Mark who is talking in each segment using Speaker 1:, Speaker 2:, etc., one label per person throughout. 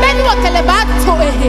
Speaker 1: bɛni wɔ kɛlɛ b'a ehe.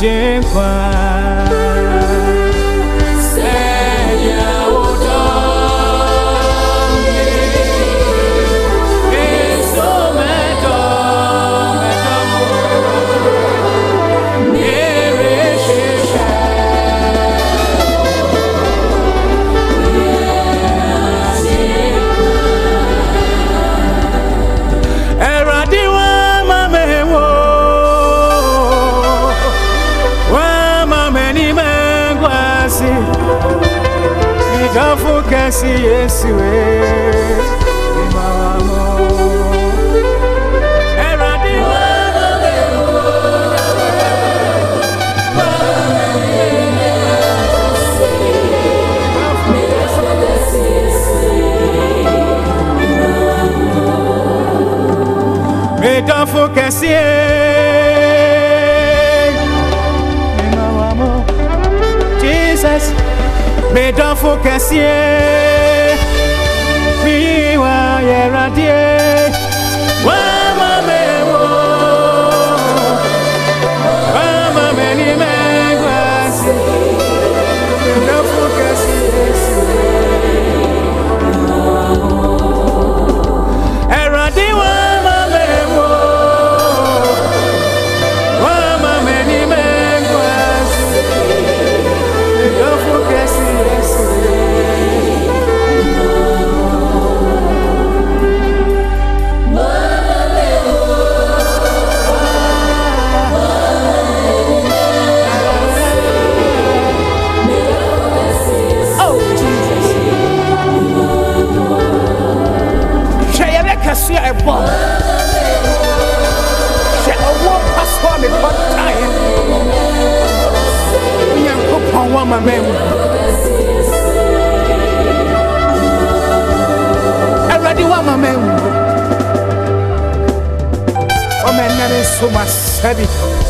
Speaker 2: Chế mercy. Meu amor, Jesus, me dá focação. Ɛnɛ me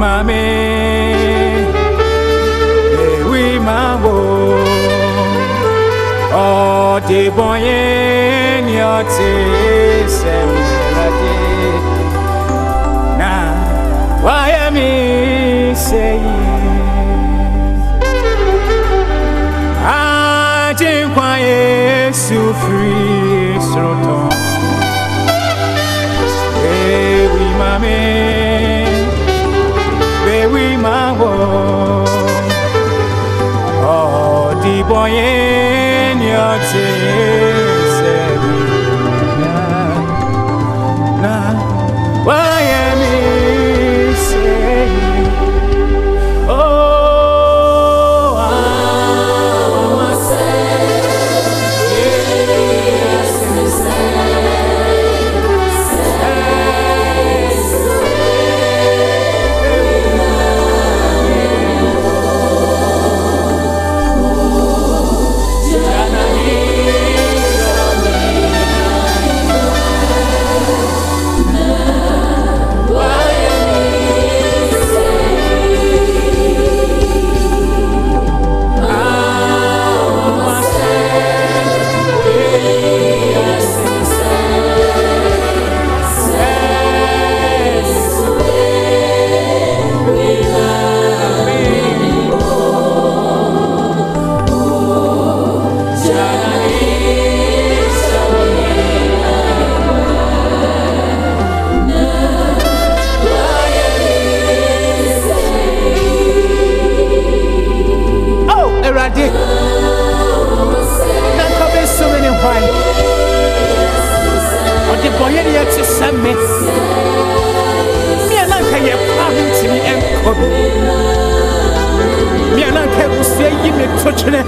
Speaker 2: mame ewi mabo ọdẹ bọyẹ ni ọtí sẹwọn lọdẹ náà wáyé mi sẹyìn. Ajin kwa Yesu free. Odi so eyi mi to kyerɛ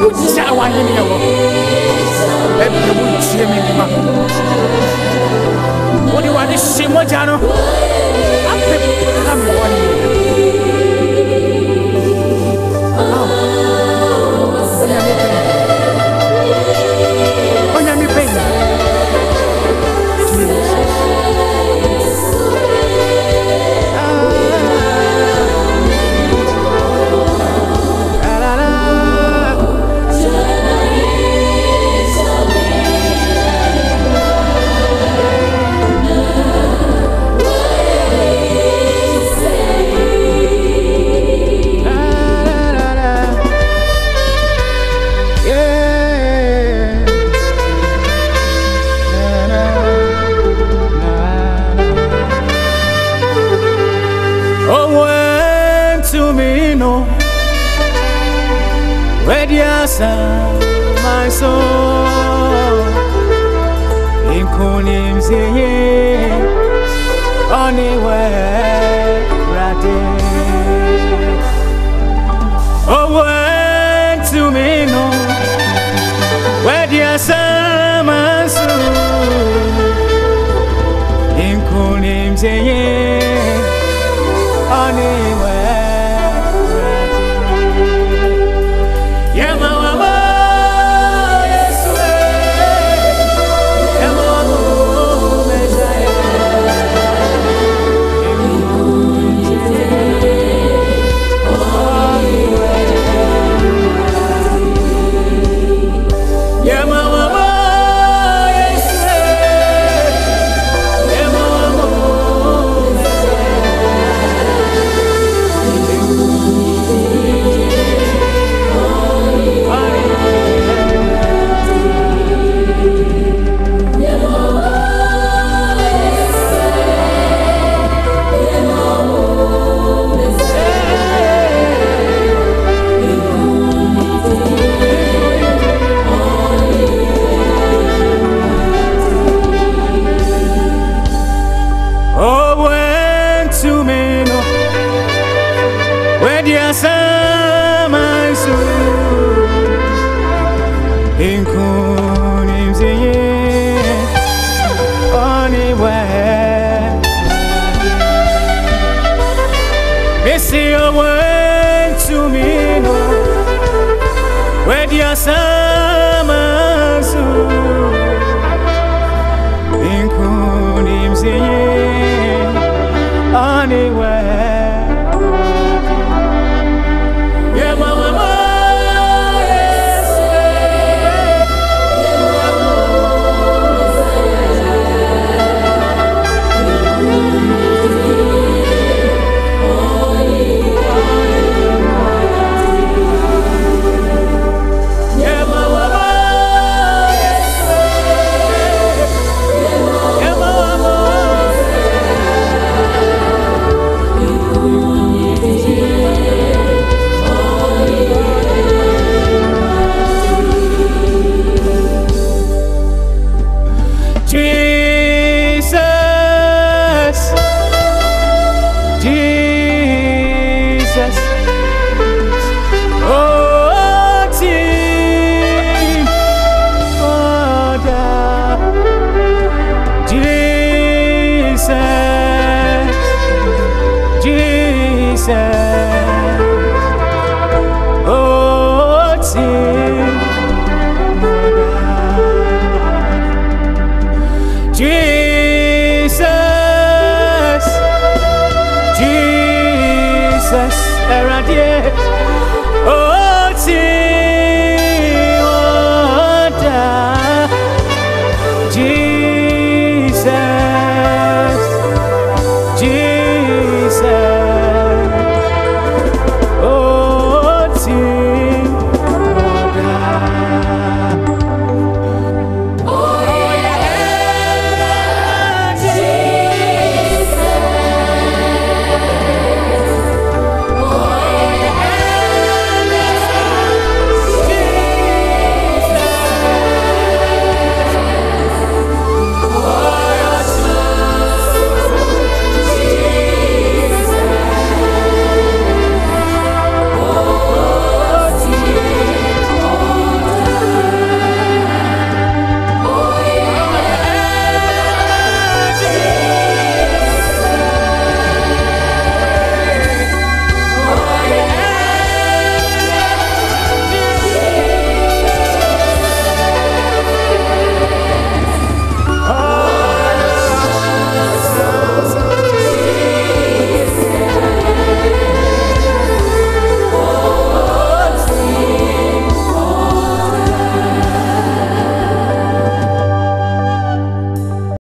Speaker 2: wogyisa a wahene ɛwɔ ɛbia wontie me nima wode wade hye mogya no apɛ ka me wɔne Ready as my soul. In Kunim, say, anywhere, right Oh, when to me, no. Where dear summer soon in Kunim say Inkunim Jesus, Jesus, Eradier.